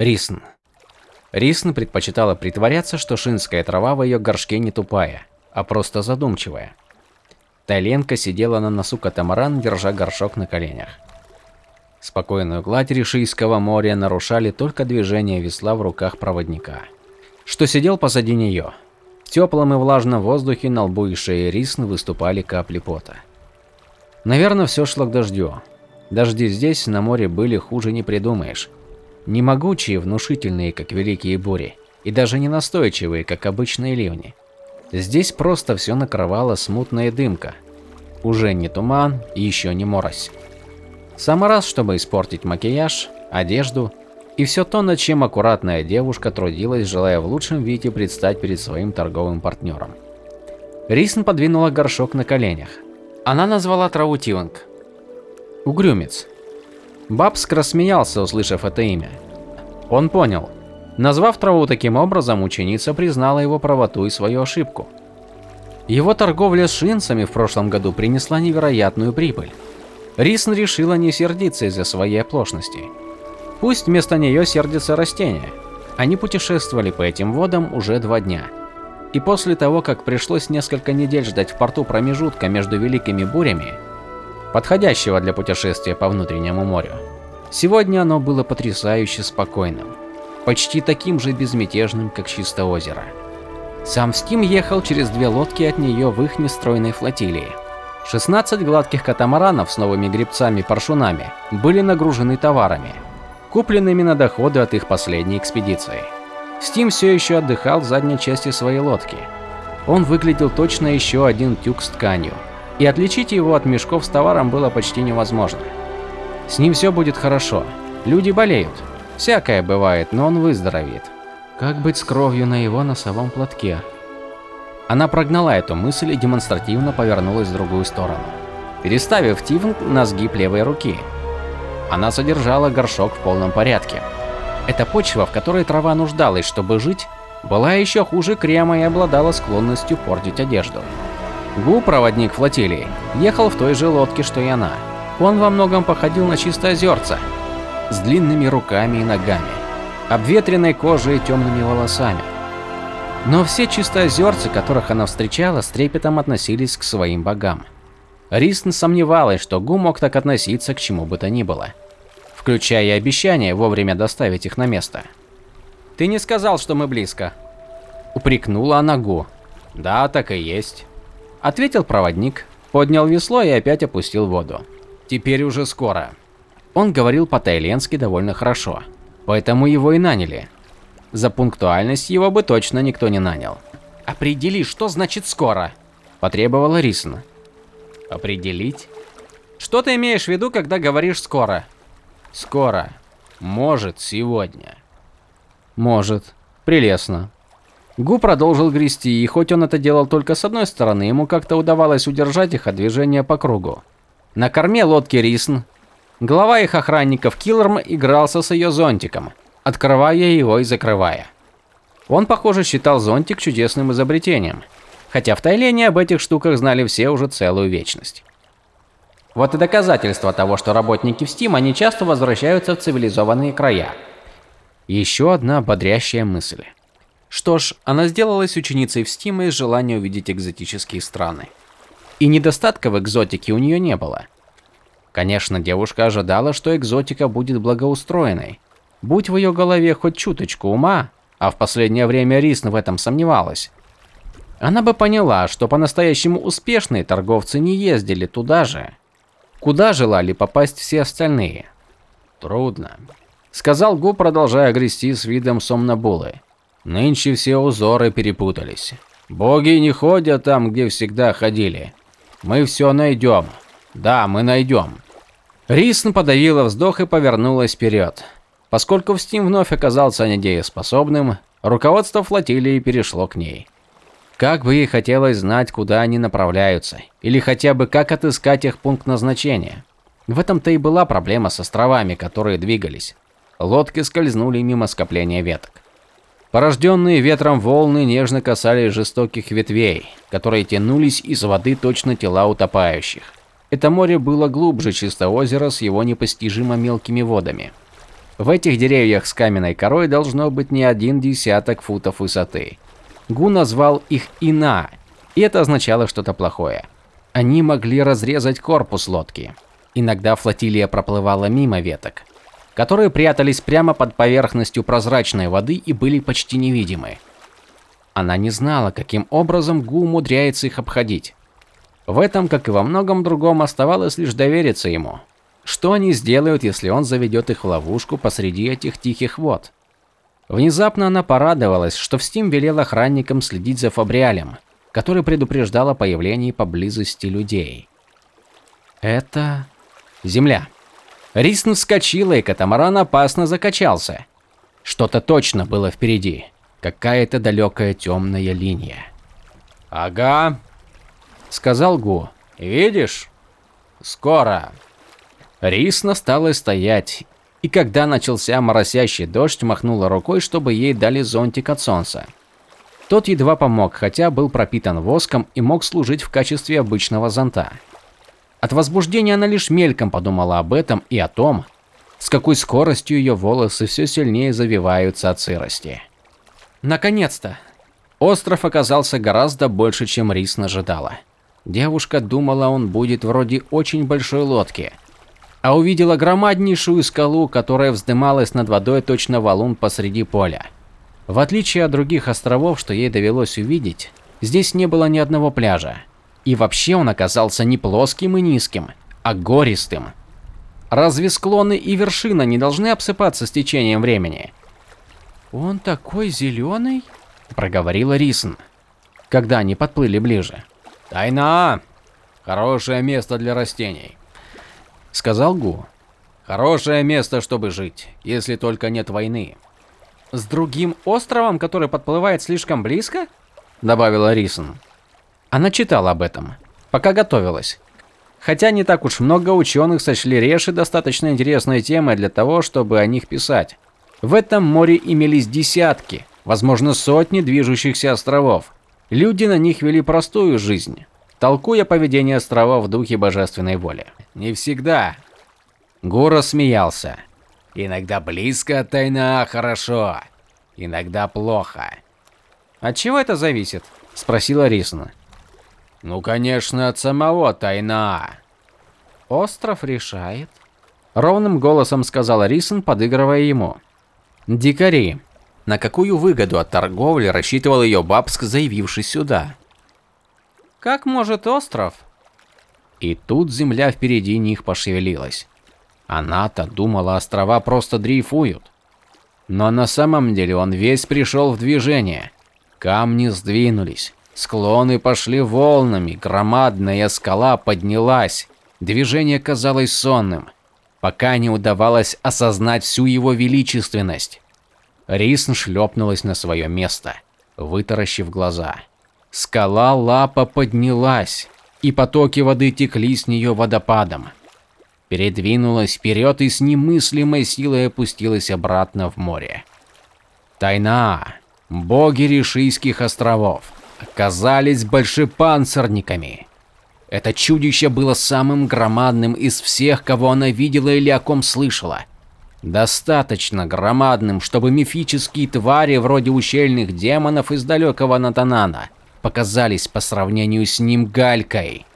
Рисн. Рисн предпочитала притворяться, что шинская трава в ее горшке не тупая, а просто задумчивая. Тайленка сидела на носу катамаран, держа горшок на коленях. Спокойную гладь Ришийского моря нарушали только движения весла в руках проводника, что сидел позади нее. В теплом и влажном воздухе на лбу и шее Рисн выступали капли пота. Наверное, все шло к дождю. Дожди здесь, на море, были хуже не придумаешь. Не могучие, внушительные, как великие бури, и даже не настойчивые, как обычные ливни. Здесь просто все накрывала смутная дымка. Уже не туман и еще не морось. Самый раз, чтобы испортить макияж, одежду и все то, над чем аккуратная девушка трудилась, желая в лучшем виде предстать перед своим торговым партнером. Рисн подвинула горшок на коленях. Она назвала траву Тиванг. Угрюмец. Бабск рассмеялся, услышав это имя. Он понял. Назвав траву таким образом, ученица признала его правоту и свою ошибку. Его торговля с шинцами в прошлом году принесла невероятную прибыль. Рисн решила не сердиться из-за своей оплошности. Пусть вместо нее сердятся растения. Они путешествовали по этим водам уже два дня. И после того, как пришлось несколько недель ждать в порту промежутка между великими бурями, подходящего для путешествия по внутреннему морю. Сегодня оно было потрясающе спокойным, почти таким же безмятежным, как чисто озеро. Сам Стим ехал через две лодки от нее в их нестройной флотилии. 16 гладких катамаранов с новыми гребцами-паршунами были нагружены товарами, купленными на доходы от их последней экспедиции. Стим все еще отдыхал в задней части своей лодки. Он выглядел точно еще один тюк с тканью, и отличить его от мешков с товаром было почти невозможно. С ним все будет хорошо. Люди болеют. Всякое бывает, но он выздоровеет. Как быть с кровью на его носовом платке? Она прогнала эту мысль и демонстративно повернулась в другую сторону, переставив Тивн на сгиб левой руки. Она содержала горшок в полном порядке. Эта почва, в которой трава нуждалась, чтобы жить, была еще хуже крема и обладала склонностью портить одежду. Гу, проводник флотилии, ехал в той же лодке, что и она. Он во многом походил на чистоозерца, с длинными руками и ногами, обветренной кожей и темными волосами. Но все чистоозерцы, которых она встречала, с трепетом относились к своим богам. Ристн сомневалась, что Гу мог так относиться к чему бы то ни было, включая и обещание вовремя доставить их на место. «Ты не сказал, что мы близко», – упрекнула она Гу. «Да, так и есть», – ответил проводник, поднял весло и опять опустил воду. «Теперь уже скоро». Он говорил по-тайленски довольно хорошо, поэтому его и наняли. За пунктуальность его бы точно никто не нанял. «Определи, что значит скоро?» – потребовала Рисна. «Определить? Что ты имеешь в виду, когда говоришь «скоро»?» «Скоро. Может, сегодня». «Может. Прелестно». Гу продолжил грести, и хоть он это делал только с одной стороны, ему как-то удавалось удержать их от движения по кругу. На корме лодки Рисн Глава их охранников Киллерм игрался с ее зонтиком, открывая его и закрывая. Он, похоже, считал зонтик чудесным изобретением, хотя в Тайлене об этих штуках знали все уже целую вечность. Вот и доказательство того, что работники в Steam, они часто возвращаются в цивилизованные края. Еще одна бодрящая мысль. Что ж, она сделалась ученицей в Steam из желания увидеть экзотические страны. И недостатков в экзотике у нее не было. Конечно, девушка ожидала, что экзотика будет благоустроенной. Будь в ее голове хоть чуточку ума, а в последнее время Рисн в этом сомневалась, она бы поняла, что по-настоящему успешные торговцы не ездили туда же, куда желали попасть все остальные. Трудно, сказал Гу, продолжая грести с видом сомнобулы. Нынче все узоры перепутались. Боги не ходят там, где всегда ходили. Мы все найдем. Да, мы найдем. Рисн подавила вздох и повернулась вперед. Поскольку в Steam вновь оказался недееспособным, руководство флотилии перешло к ней. Как бы ей хотелось знать, куда они направляются, или хотя бы как отыскать их пункт назначения. В этом-то и была проблема с островами, которые двигались. Лодки скользнули мимо скопления веток. Порожденные ветром волны нежно касались жестоких ветвей, которые тянулись из воды точно тела утопающих. Это море было глубже чисто озера с его непостижимо мелкими водами. В этих деревьях с каменной корой должно быть не один десяток футов высоты. Гу назвал их Ина, и это означало что-то плохое. Они могли разрезать корпус лодки. Иногда флотилия проплывала мимо веток, которые прятались прямо под поверхностью прозрачной воды и были почти невидимы. Она не знала, каким образом Гу умудряется их обходить. В этом, как и во многом другом, оставалось лишь довериться ему. Что они сделают, если он заведет их в ловушку посреди этих тихих вод? Внезапно она порадовалась, что Встим велел охранникам следить за Фабриалем, который предупреждал о появлении поблизости людей. Это земля. Рисн вскочила, и катамаран опасно закачался. Что-то точно было впереди. Какая-то далекая темная линия. «Ага», — сказал Гу. «Видишь? Скоро». Рисна стала стоять, и когда начался моросящий дождь, махнула рукой, чтобы ей дали зонтик от солнца. Тот едва помог, хотя был пропитан воском и мог служить в качестве обычного зонта. От возбуждения она лишь мельком подумала об этом и о том, с какой скоростью ее волосы все сильнее завиваются от сырости. Наконец-то! Остров оказался гораздо больше, чем Рис ожидала. Девушка думала, он будет вроде очень большой лодки – а увидела громаднейшую скалу, которая вздымалась над водой точно валун посреди поля. В отличие от других островов, что ей довелось увидеть, здесь не было ни одного пляжа. И вообще он оказался не плоским и низким, а гористым. Разве склоны и вершина не должны обсыпаться с течением времени? «Он такой зеленый?» – проговорила Рисн, когда они подплыли ближе. «Тайна! Хорошее место для растений сказал Гу. Хорошее место, чтобы жить, если только нет войны. С другим островом, который подплывает слишком близко? добавила Рисон. Она читала об этом, пока готовилась. Хотя не так уж много ученых сочли реши достаточно интересной темой для того, чтобы о них писать. В этом море имелись десятки, возможно, сотни движущихся островов. Люди на них вели простую жизнь, толкуя поведение острова в духе божественной воли. Не всегда. Гура смеялся. Иногда близко от тайна хорошо, иногда плохо. От чего это зависит? спросила Рисна. Ну, конечно, от самого тайна. Остров решает, ровным голосом сказала Рисон, подыгрывая ему. Дикари. На какую выгоду от торговли рассчитывал ее Бабск, заявившись сюда? Как может остров? И тут земля впереди них пошевелилась. Она-то думала, острова просто дрейфуют. Но на самом деле он весь пришел в движение. Камни сдвинулись, склоны пошли волнами, громадная скала поднялась. Движение казалось сонным, пока не удавалось осознать всю его величественность. Рисн шлепнулась на свое место, вытаращив глаза. Скала лапа поднялась, и потоки воды текли с нее водопадом. Передвинулась вперед и с немыслимой силой опустилась обратно в море. Тайна, боги Решийских островов, оказались большепанцирниками. Это чудище было самым громадным из всех, кого она видела или о ком слышала. Достаточно громадным, чтобы мифические твари вроде ущельных демонов из далекого Натанана показались по сравнению с ним галькой.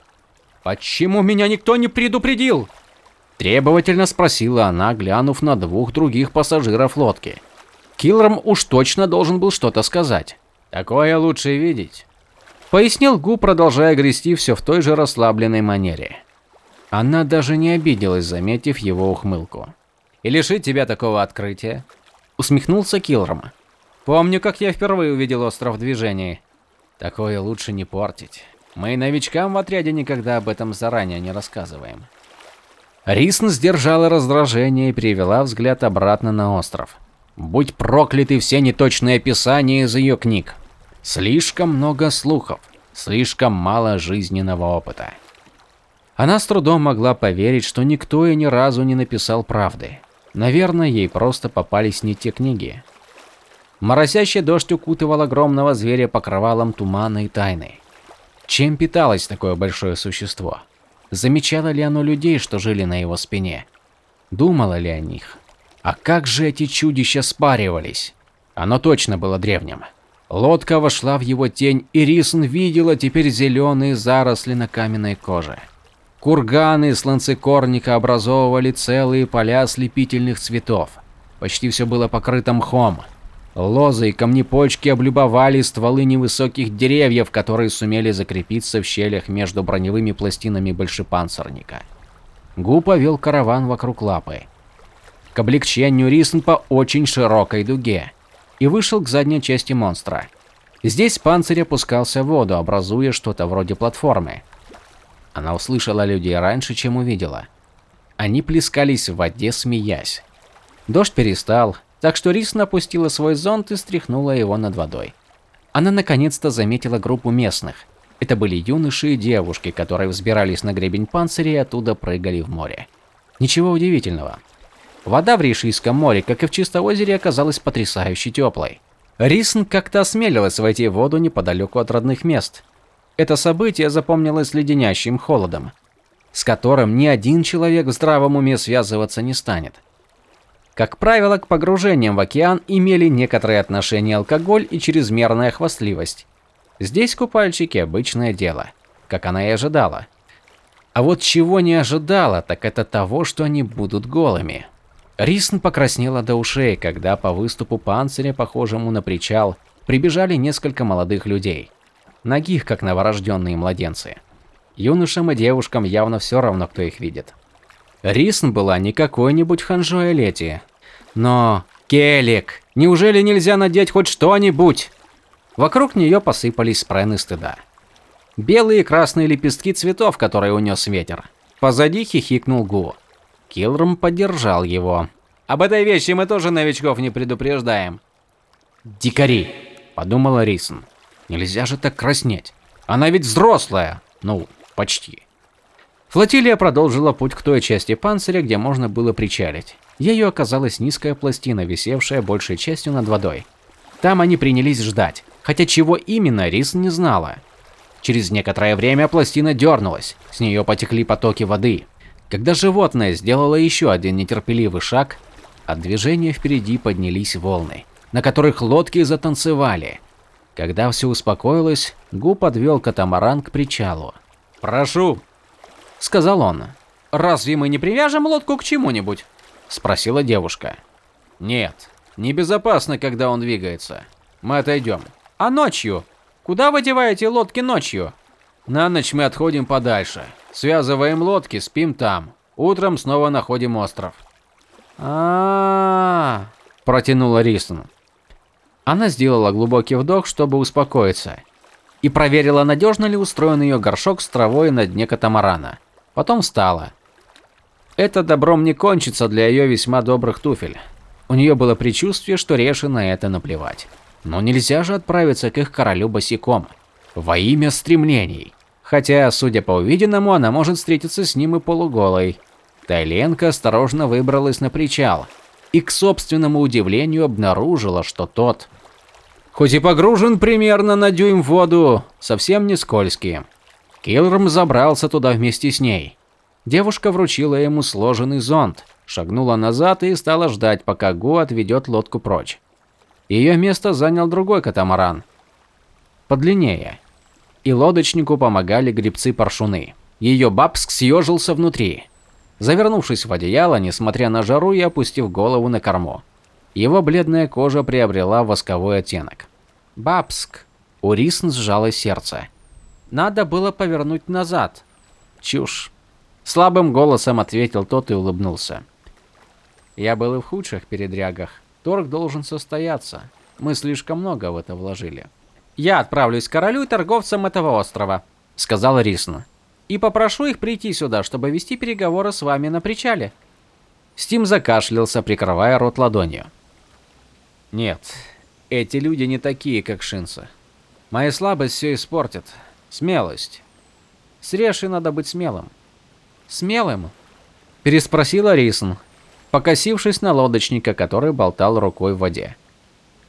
«Почему меня никто не предупредил?» Требовательно спросила она, глянув на двух других пассажиров лодки. Киллером уж точно должен был что-то сказать. «Такое лучше видеть», — пояснил Гу, продолжая грести все в той же расслабленной манере. Она даже не обиделась, заметив его ухмылку. «И лишить тебя такого открытия?» Усмехнулся Киллером. «Помню, как я впервые увидел остров в движении. Такое лучше не портить. Мы новичкам в отряде никогда об этом заранее не рассказываем. Рисн сдержала раздражение и перевела взгляд обратно на остров. Будь прокляты все неточные описания из ее книг. Слишком много слухов, слишком мало жизненного опыта. Она с трудом могла поверить, что никто и ни разу не написал правды. Наверное, ей просто попались не те книги. Моросящий дождь укутывал огромного зверя покрывалом тумана и тайны. Чем питалось такое большое существо? Замечало ли оно людей, что жили на его спине? Думало ли о них? А как же эти чудища спаривались? Оно точно было древним. Лодка вошла в его тень, и Рисн видела теперь зеленые заросли на каменной коже. Курганы сланцекорника образовывали целые поля ослепительных цветов. Почти все было покрыто мхом. Лозы и камнепочки облюбовали стволы невысоких деревьев, которые сумели закрепиться в щелях между броневыми пластинами большепанцирника. Гу повел караван вокруг лапы. К облегчению Рисн по очень широкой дуге и вышел к задней части монстра. Здесь панцирь опускался в воду, образуя что-то вроде платформы. Она услышала людей раньше, чем увидела. Они плескались в воде, смеясь. Дождь перестал, так что Рис напустила свой зонт и стряхнула его над водой. Она наконец-то заметила группу местных. Это были юноши и девушки, которые взбирались на гребень панциря и оттуда прыгали в море. Ничего удивительного. Вода в Ришийском море, как и в Чистом озере, оказалась потрясающе теплой. Рисн как-то осмелилась войти в воду неподалеку от родных мест. Это событие запомнилось леденящим холодом, с которым ни один человек в здравом уме связываться не станет. Как правило, к погружениям в океан имели некоторое отношение алкоголь и чрезмерная хвастливость. Здесь купальщики обычное дело, как она и ожидала. А вот чего не ожидала, так это того, что они будут голыми. Рисн покраснела до ушей, когда по выступу панциря, похожему на причал, прибежали несколько молодых людей. Ногих, как новорожденные младенцы. Юношам и девушкам явно все равно, кто их видит. Рисн была не какой-нибудь ханжой Лети. Но... Келик, неужели нельзя надеть хоть что-нибудь? Вокруг нее посыпались спрены стыда. Белые и красные лепестки цветов, которые унес ветер. Позади хихикнул Гу. Килром поддержал его. Об этой вещи мы тоже новичков не предупреждаем. Дикари, подумала Рисн. Нельзя же так краснеть. Она ведь взрослая. Ну, почти. Флотилия продолжила путь к той части панциря, где можно было причалить. Ею оказалась низкая пластина, висевшая большей частью над водой. Там они принялись ждать, хотя чего именно Рис не знала. Через некоторое время пластина дернулась, с нее потекли потоки воды. Когда животное сделало еще один нетерпеливый шаг, от движения впереди поднялись волны, на которых лодки затанцевали. Когда все успокоилось, Гу подвел катамаран к причалу. «Прошу», сказал он. Разве мы не привяжем лодку к чему-нибудь? спросила девушка. Нет, небезопасно, когда он двигается. Мы отойдем. А ночью? Куда вы деваете лодки ночью? На ночь мы отходим подальше. Связываем лодки, спим там. Утром снова находим остров. А, -а, -а протянула Рисон. Она сделала глубокий вдох, чтобы успокоиться, и проверила, надежно ли устроен ее горшок с травой на дне катамарана. Потом встала. Это добром не кончится для ее весьма добрых туфель. У нее было предчувствие, что Реши на это наплевать. Но нельзя же отправиться к их королю босиком. Во имя стремлений. Хотя, судя по увиденному, она может встретиться с ним и полуголой. Тайленко осторожно выбралась на причал и, к собственному удивлению, обнаружила, что тот, хоть и погружен примерно на дюйм в воду, совсем не скользкий. Килром забрался туда вместе с ней. Девушка вручила ему сложенный зонт, шагнула назад и стала ждать, пока Гу отведет лодку прочь. Ее место занял другой катамаран, подлиннее. И лодочнику помогали гребцы-паршуны. Ее бабск съежился внутри, завернувшись в одеяло, несмотря на жару и опустив голову на корму. Его бледная кожа приобрела восковой оттенок. Бабск. У Рисн сжалось сердце. Надо было повернуть назад. Чушь. Слабым голосом ответил тот и улыбнулся. Я был и в худших передрягах. Торг должен состояться. Мы слишком много в это вложили. Я отправлюсь к королю и торговцам этого острова, сказал Рисна. И попрошу их прийти сюда, чтобы вести переговоры с вами на причале. Стим закашлялся, прикрывая рот ладонью. Нет, эти люди не такие, как Шинса. Моя слабость все испортит. Смелость. С Решей надо быть смелым. Смелым? Переспросила Рисн, покосившись на лодочника, который болтал рукой в воде.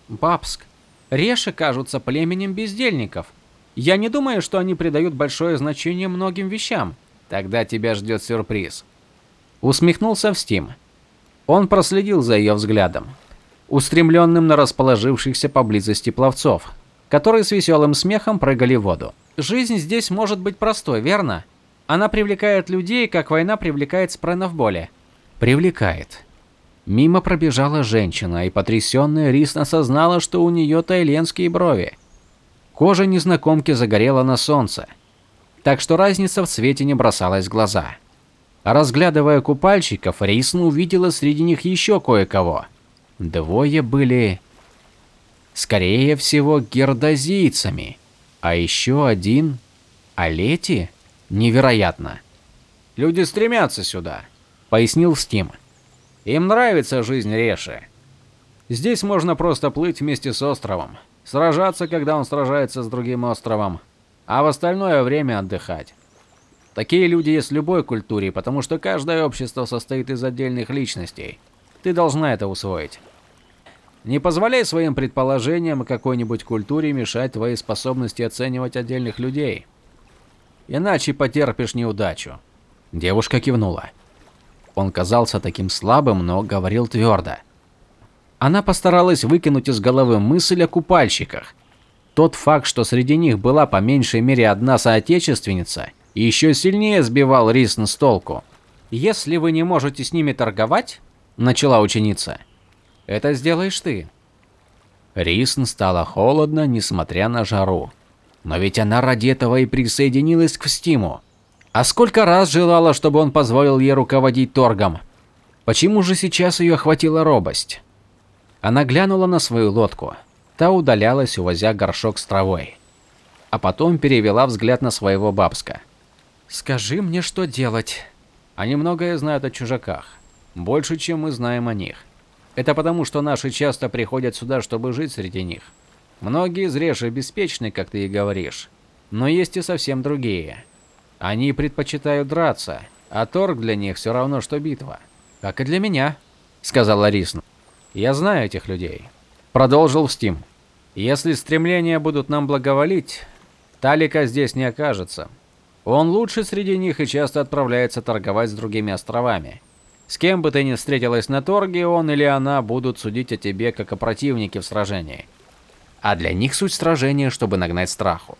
Бабск. Реши кажутся племенем бездельников. Я не думаю, что они придают большое значение многим вещам. Тогда тебя ждет сюрприз. Усмехнулся в Стим. Он проследил за ее взглядом, устремленным на расположившихся поблизости пловцов, которые с веселым смехом прыгали в воду. Жизнь здесь может быть простой, верно? Она привлекает людей, как война привлекает спрена в боле. Привлекает. Мимо пробежала женщина, и потрясенная Рис осознала, что у нее тайленские брови. Кожа незнакомки загорела на солнце, так что разница в цвете не бросалась в глаза. Разглядывая купальщиков, Рисн увидела среди них еще кое-кого. Двое были, скорее всего, гердозийцами, а еще один – Алети? Невероятно. «Люди стремятся сюда», – пояснил Стим. «Им нравится жизнь Реши. Здесь можно просто плыть вместе с островом, сражаться, когда он сражается с другим островом, а в остальное время отдыхать. Такие люди есть в любой культуре, потому что каждое общество состоит из отдельных личностей. Ты должна это усвоить. Не позволяй своим предположениям о какой-нибудь культуре мешать твоей способности оценивать отдельных людей. Иначе потерпишь неудачу. Девушка кивнула. Он казался таким слабым, но говорил твердо. Она постаралась выкинуть из головы мысль о купальщиках. Тот факт, что среди них была по меньшей мере одна соотечественница – еще сильнее сбивал Рисн с толку. «Если вы не можете с ними торговать», – начала ученица, – «это сделаешь ты». Рисн стало холодно, несмотря на жару. Но ведь она ради этого и присоединилась к Стиму. А сколько раз желала, чтобы он позволил ей руководить торгом. Почему же сейчас ее охватила робость? Она глянула на свою лодку. Та удалялась, увозя горшок с травой. А потом перевела взгляд на своего бабска. Скажи мне, что делать. Они многое знают о чужаках. Больше, чем мы знаем о них. Это потому, что наши часто приходят сюда, чтобы жить среди них. Многие из Реши беспечны, как ты и говоришь. Но есть и совсем другие. Они предпочитают драться, а торг для них все равно, что битва. Как и для меня, сказала Рисн. Я знаю этих людей. Продолжил Стим. Если стремления будут нам благоволить, Талика здесь не окажется. Он лучше среди них и часто отправляется торговать с другими островами. С кем бы ты ни встретилась на торге, он или она будут судить о тебе как о противнике в сражении. А для них суть сражения, чтобы нагнать страху.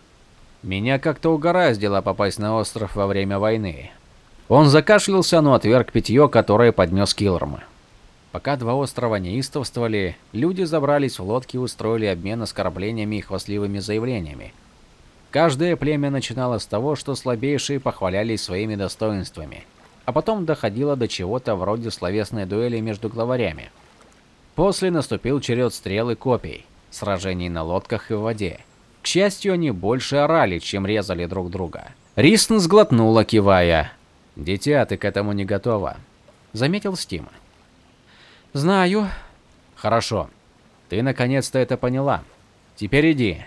Меня как-то угораздило попасть на остров во время войны. Он закашлялся, но отверг питье, которое поднес Килрма. Пока два острова неистовствовали, люди забрались в лодки и устроили обмен оскорблениями и хвастливыми заявлениями. Каждое племя начинало с того, что слабейшие похвалялись своими достоинствами, а потом доходило до чего-то вроде словесной дуэли между главарями. После наступил черед стрел и копий, сражений на лодках и в воде. К счастью, они больше орали, чем резали друг друга. Рисн сглотнула, кивая. «Дитя, ты к этому не готова», — заметил Стим. «Знаю». «Хорошо. Ты наконец-то это поняла. Теперь иди,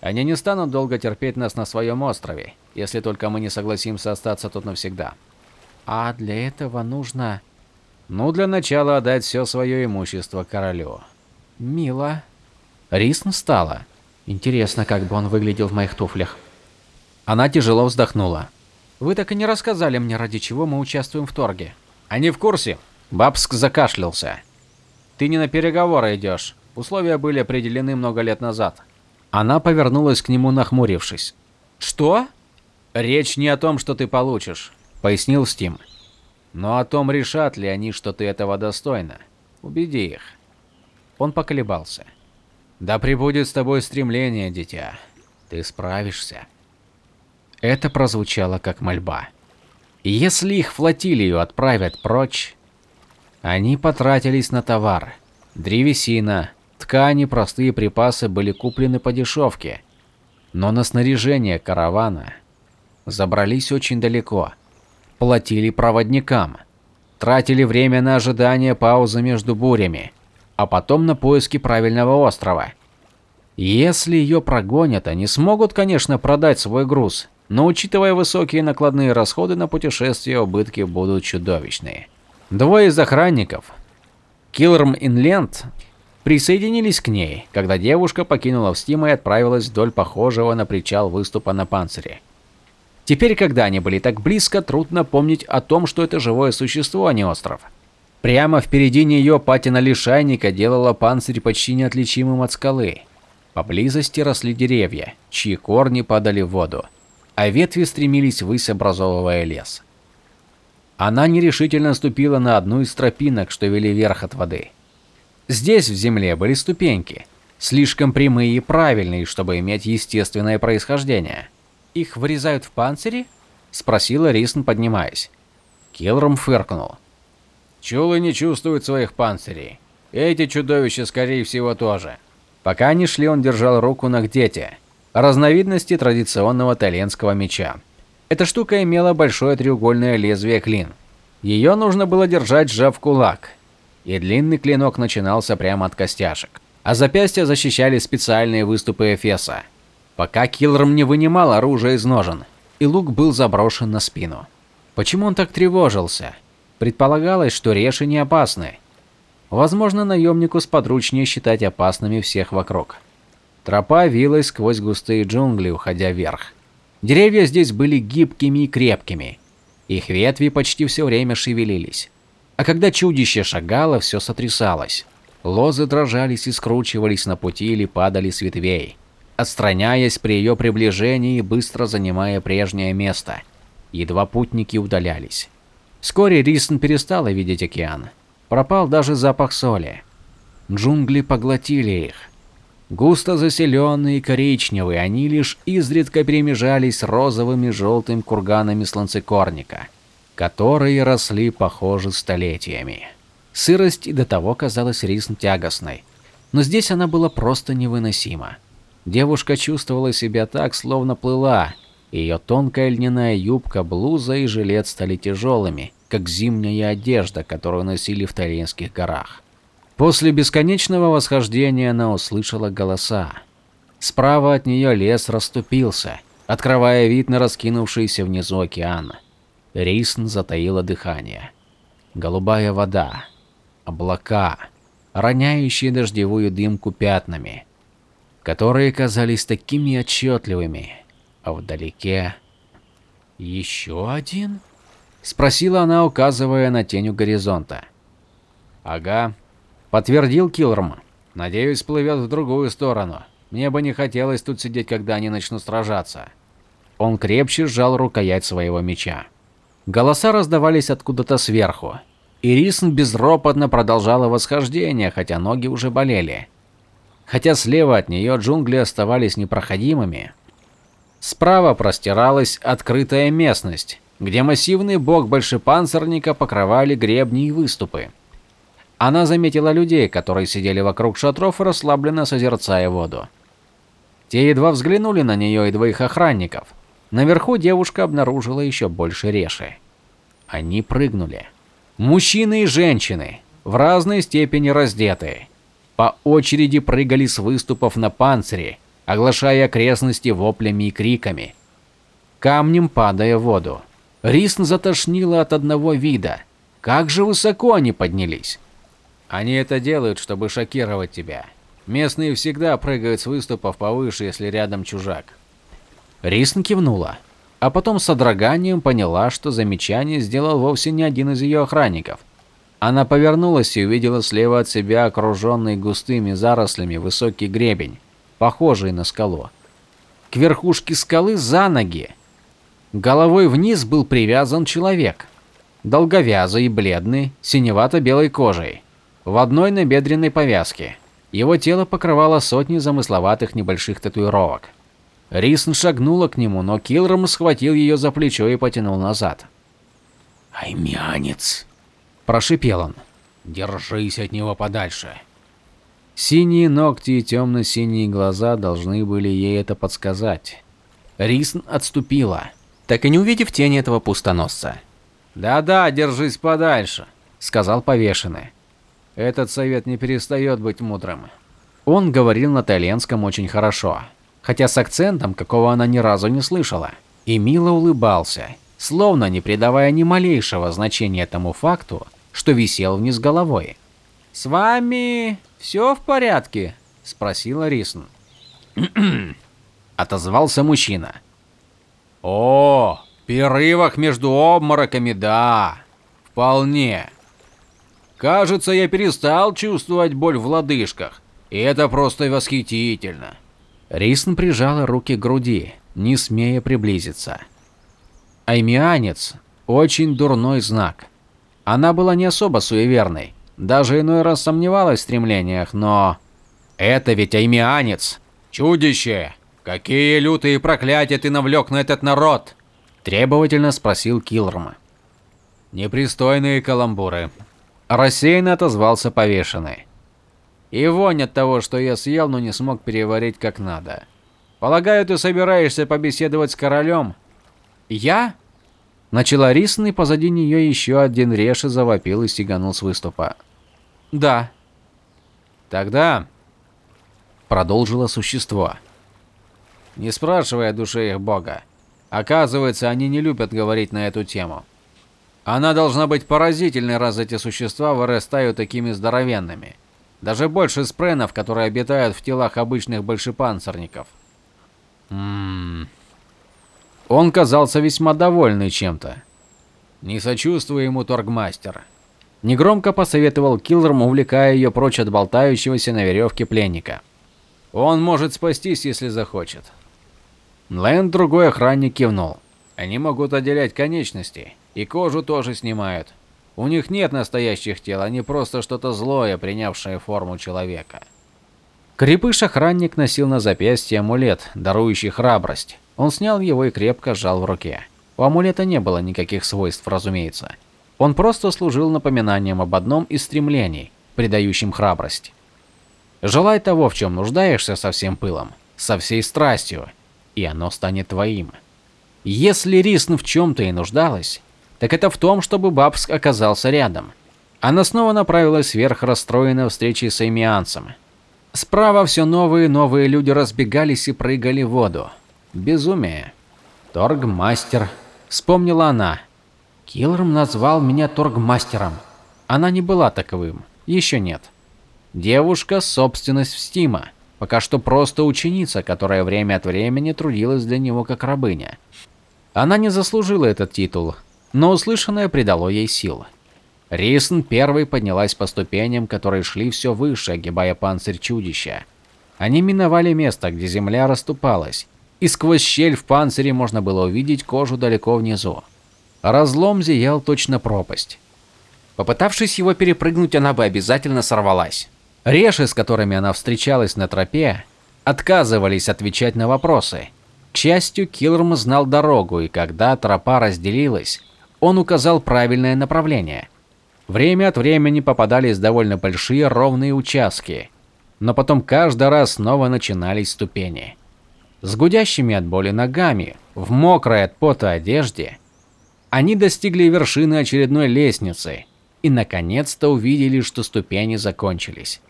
они не станут долго терпеть нас на своем острове, если только мы не согласимся остаться тут навсегда. А для этого нужно... Ну, для начала отдать все свое имущество королю. Мило. Рисн встала. Интересно, как бы он выглядел в моих туфлях. Она тяжело вздохнула. Вы так и не рассказали мне, ради чего мы участвуем в торге. Они в курсе. Бабск закашлялся. Ты не на переговоры идешь. Условия были определены много лет назад. Она повернулась к нему, нахмурившись. «Что?» «Речь не о том, что ты получишь», — пояснил Стим. «Но о том, решат ли они, что ты этого достойна. Убеди их». Он поколебался. «Да пребудет с тобой стремление, дитя. Ты справишься». Это прозвучало как мольба. Если их флотилию отправят прочь, они потратились на товар. Древесина, Ткани, простые припасы были куплены по дешевке, но на снаряжение каравана забрались очень далеко. Платили проводникам, тратили время на ожидание паузы между бурями, а потом на поиски правильного острова. Если ее прогонят, они смогут, конечно, продать свой груз, но учитывая высокие накладные расходы на путешествие, убытки будут чудовищные. Двое из охранников, Киллерм Инленд присоединились к ней, когда девушка покинула Встима и отправилась вдоль похожего на причал выступа на панцире. Теперь, когда они были так близко, трудно помнить о том, что это живое существо, а не остров. Прямо впереди нее патина лишайника делала панцирь почти неотличимым от скалы. Поблизости росли деревья, чьи корни падали в воду, а ветви стремились ввысь, образовывая лес. Она нерешительно ступила на одну из тропинок, что вели вверх от воды. Здесь в земле были ступеньки, слишком прямые и правильные, чтобы иметь естественное происхождение. «Их вырезают в панцире?» – спросила Рисн, поднимаясь. Килром фыркнул. Чулы не чувствуют своих панцирей. Эти чудовища, скорее всего, тоже. Пока они шли, он держал руку на гдете, разновидности традиционного итальянского меча. Эта штука имела большое треугольное лезвие клин. Ее нужно было держать, сжав кулак, и длинный клинок начинался прямо от костяшек, а запястья защищали специальные выступы эфеса. Пока Киллерм не вынимал оружие из ножен, и лук был заброшен на спину. Почему он так тревожился? Предполагалось, что реши не опасны. Возможно, наемнику сподручнее считать опасными всех вокруг. Тропа вилась сквозь густые джунгли, уходя вверх. Деревья здесь были гибкими и крепкими. Их ветви почти все время шевелились. А когда чудище шагало, все сотрясалось. Лозы дрожались и скручивались на пути или падали с ветвей, отстраняясь при ее приближении и быстро занимая прежнее место. Едва путники удалялись. Вскоре Ристен перестала видеть океан. Пропал даже запах соли. Джунгли поглотили их. Густо заселенные и коричневые, они лишь изредка перемежались розовыми желтыми курганами сланцекорника, которые росли, похоже, столетиями. Сырость и до того казалась Рисн тягостной, но здесь она была просто невыносима. Девушка чувствовала себя так, словно плыла, ее тонкая льняная юбка, блуза и жилет стали тяжелыми, как зимняя одежда, которую носили в Тариенских горах. После бесконечного восхождения она услышала голоса. Справа от нее лес расступился, открывая вид на раскинувшийся внизу океан. Рисн затаила дыхание. Голубая вода, облака, роняющие дождевую дымку пятнами, которые казались такими отчетливыми, а вдалеке еще один? Спросила она, указывая на тень у горизонта. Ага, подтвердил Килрм. Надеюсь, плывет в другую сторону. Мне бы не хотелось тут сидеть, когда они начнут сражаться. Он крепче сжал рукоять своего меча. Голоса раздавались откуда-то сверху. Ирисн безропотно продолжала восхождение, хотя ноги уже болели. Хотя слева от нее джунгли оставались непроходимыми, Справа простиралась открытая местность, где массивный бок большепанцирника покрывали гребни и выступы. Она заметила людей, которые сидели вокруг шатров расслабленно созерцая воду. Те едва взглянули на нее и двоих охранников. Наверху девушка обнаружила еще больше реши. Они прыгнули. Мужчины и женщины, в разной степени раздетые, по очереди прыгали с выступов на панцире, оглашая окрестности воплями и криками, камнем падая в воду. Рисн затошнило от одного вида. Как же высоко они поднялись. Они это делают, чтобы шокировать тебя. Местные всегда прыгают с выступов повыше, если рядом чужак. Рисн кивнула, а потом с содроганием поняла, что замечание сделал вовсе не один из ее охранников. Она повернулась и увидела слева от себя окруженный густыми зарослями высокий гребень похожий на скалу. К верхушке скалы за ноги. Головой вниз был привязан человек. Долговязый бледный, синевато-белой кожей. В одной набедренной повязке. Его тело покрывало сотни замысловатых небольших татуировок. Рисн шагнула к нему, но Килром схватил ее за плечо и потянул назад. «Аймянец!» – прошипел он. «Держись от него подальше!» Синие ногти и темно-синие глаза должны были ей это подсказать. Рисн отступила, так и не увидев тени этого пустоносца. «Да-да, держись подальше», — сказал повешенный. «Этот совет не перестает быть мудрым». Он говорил на итальянском очень хорошо, хотя с акцентом, какого она ни разу не слышала, и мило улыбался, словно не придавая ни малейшего значения тому факту, что висел вниз головой. «С вами все в порядке?» – спросила Рисн. отозвался мужчина. «О, в перерывах между обмороками, да, вполне. Кажется, я перестал чувствовать боль в лодыжках. И это просто восхитительно. Рисн прижала руки к груди, не смея приблизиться. Аймианец – очень дурной знак. Она была не особо суеверной, даже иной раз сомневалась в стремлениях, но... Это ведь аймианец! Чудище! Какие лютые проклятия ты навлек на этот народ? Требовательно спросил Килрма. Непристойные каламбуры. Рассеянно отозвался повешенный. И вонь от того, что я съел, но не смог переварить как надо. Полагаю, ты собираешься побеседовать с королем? Я? Начала Рисн, и позади нее еще один реши завопил и сиганул с выступа. Да. Тогда, продолжило существо. Не спрашивай о душе их бога. Оказывается, они не любят говорить на эту тему. Она должна быть поразительной, раз эти существа вырастают такими здоровенными. Даже больше спренов, которые обитают в телах обычных большепанцирников. Ммм. Он казался весьма довольный чем-то. Не сочувствуй ему, торгмастер. Негромко посоветовал Киллерм, увлекая ее прочь от болтающегося на веревке пленника. Он может спастись, если захочет. Лэнд другой охранник кивнул. Они могут отделять конечности, и кожу тоже снимают. У них нет настоящих тел, они просто что-то злое, принявшее форму человека. Крепыш-охранник носил на запястье амулет, дарующий храбрость. Он снял его и крепко сжал в руке. У амулета не было никаких свойств, разумеется. Он просто служил напоминанием об одном из стремлений, придающим храбрость. Желай того, в чем нуждаешься со всем пылом, со всей страстью, и оно станет твоим. Если Рисн в чем-то и нуждалась, так это в том, чтобы Бабск оказался рядом. Она снова направилась вверх, расстроенная встречей с Эймианцем. Справа все новые и новые люди разбегались и прыгали в воду. Безумие. Торгмастер. Вспомнила она. Киллерм назвал меня торгмастером. Она не была таковым. Еще нет. Девушка – собственность Стима. Пока что просто ученица, которая время от времени трудилась для него как рабыня. Она не заслужила этот титул, но услышанное придало ей сил. Рисн первой поднялась по ступеням, которые шли все выше, огибая панцирь чудища. Они миновали место, где земля расступалась, и сквозь щель в панцире можно было увидеть кожу далеко внизу. Разлом зиял точно пропасть. Попытавшись его перепрыгнуть, она бы обязательно сорвалась. Реши, с которыми она встречалась на тропе, отказывались отвечать на вопросы. К счастью, Килрм знал дорогу, и когда тропа разделилась, он указал правильное направление. Время от времени попадались довольно большие ровные участки, но потом каждый раз снова начинались ступени. С гудящими от боли ногами, в мокрой от пота одежде, они достигли вершины очередной лестницы и наконец-то увидели, что ступени закончились.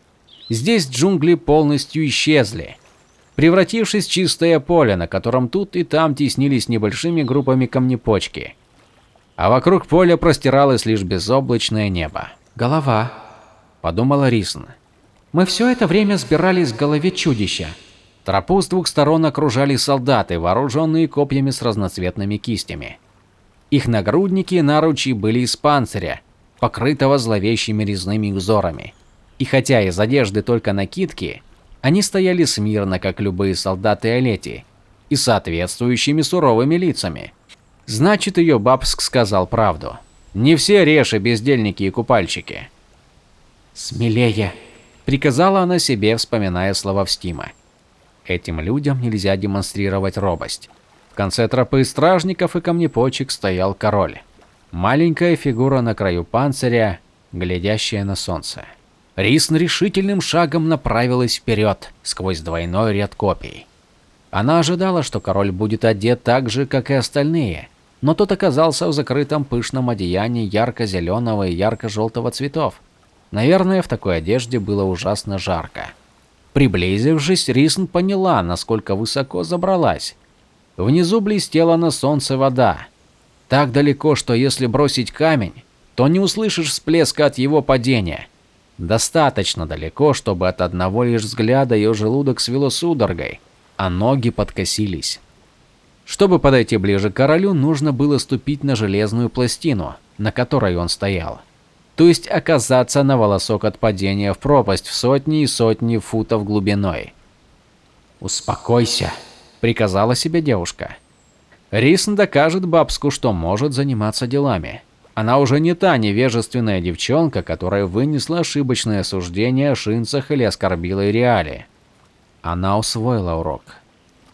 Здесь джунгли полностью исчезли, превратившись в чистое поле, на котором тут и там теснились небольшими группами камнепочки. А вокруг поля простиралось лишь безоблачное небо. «Голова», – подумала Рисн. «Мы все это время сбирались к голове чудища». Тропу с двух сторон окружали солдаты, вооруженные копьями с разноцветными кистями. Их нагрудники наручи были из панциря, покрытого зловещими резными узорами. И хотя из одежды только накидки, они стояли смирно, как любые солдаты Олети, и соответствующими суровыми лицами. Значит, ее Бабск сказал правду. Не все реши бездельники и купальщики. «Смелее!» – приказала она себе, вспоминая слова Встима. Этим людям нельзя демонстрировать робость. Конце тропы стражников и камнепочек стоял король. Маленькая фигура на краю панциря, глядящая на солнце. Рисн решительным шагом направилась вперед, сквозь двойной ряд копий. Она ожидала, что король будет одет так же, как и остальные, но тот оказался в закрытом пышном одеянии ярко-зеленого и ярко-желтого цветов. Наверное, в такой одежде было ужасно жарко. Приблизившись, Рисн поняла, насколько высоко забралась. Внизу блестела на солнце вода. Так далеко, что если бросить камень, то не услышишь всплеска от его падения. Достаточно далеко, чтобы от одного лишь взгляда ее желудок свело судорогой, а ноги подкосились. Чтобы подойти ближе к королю, нужно было ступить на железную пластину, на которой он стоял. то есть оказаться на волосок от падения в пропасть в сотни и сотни футов глубиной. «Успокойся», — приказала себе девушка. Рисн докажет Бабску, что может заниматься делами. Она уже не та невежественная девчонка, которая вынесла ошибочное суждение о шинцах или оскорбила Иреали. Она усвоила урок.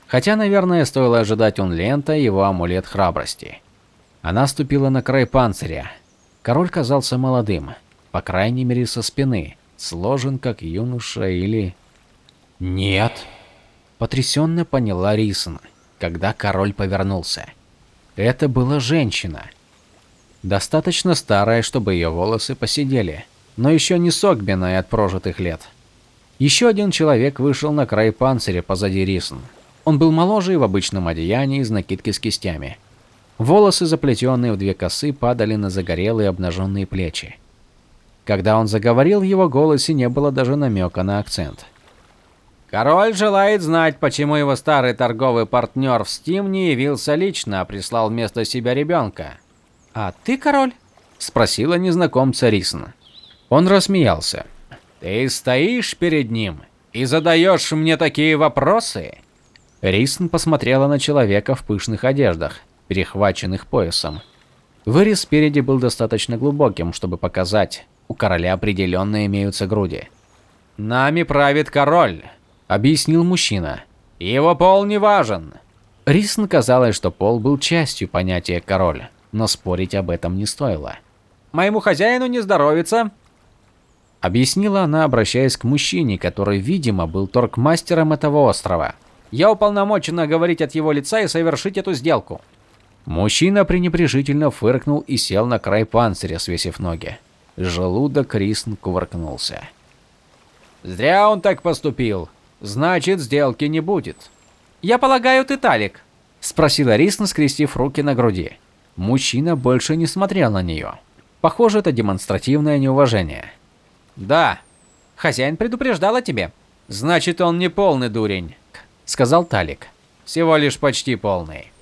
Хотя, наверное, стоило ожидать он лента его амулет храбрости. Она ступила на край панциря. Король казался молодым, по крайней мере со спины, сложен как юноша или... Нет. Потрясенно поняла Рисон, когда король повернулся. Это была женщина. Достаточно старая, чтобы ее волосы посидели, но еще не согбенная от прожитых лет. Еще один человек вышел на край панциря позади Рисон. Он был моложе и в обычном одеянии из накидки с кистями. Волосы, заплетенные в две косы, падали на загорелые обнаженные плечи. Когда он заговорил, в его голосе не было даже намека на акцент. Король желает знать, почему его старый торговый партнер в Steam не явился лично, а прислал вместо себя ребенка. «А ты король?» – спросила незнакомца Рисна. Он рассмеялся. «Ты стоишь перед ним и задаешь мне такие вопросы?» Рисн посмотрела на человека в пышных одеждах, перехваченных поясом. Вырез спереди был достаточно глубоким, чтобы показать, у короля определенно имеются груди. «Нами правит король», — объяснил мужчина. «Его пол не важен». Рисн казалось, что пол был частью понятия «король», но спорить об этом не стоило. «Моему хозяину не здоровится», — объяснила она, обращаясь к мужчине, который, видимо, был торгмастером этого острова. Я уполномочена говорить от его лица и совершить эту сделку. Мужчина пренебрежительно фыркнул и сел на край панциря, свесив ноги. Желудок Рисн кувыркнулся. Зря он так поступил. Значит, сделки не будет. Я полагаю, ты Талик? Спросила Рисн, скрестив руки на груди. Мужчина больше не смотрел на нее. Похоже, это демонстративное неуважение. Да. Хозяин предупреждал о тебе. Значит, он не полный дурень сказал Талик. Всего лишь почти полный.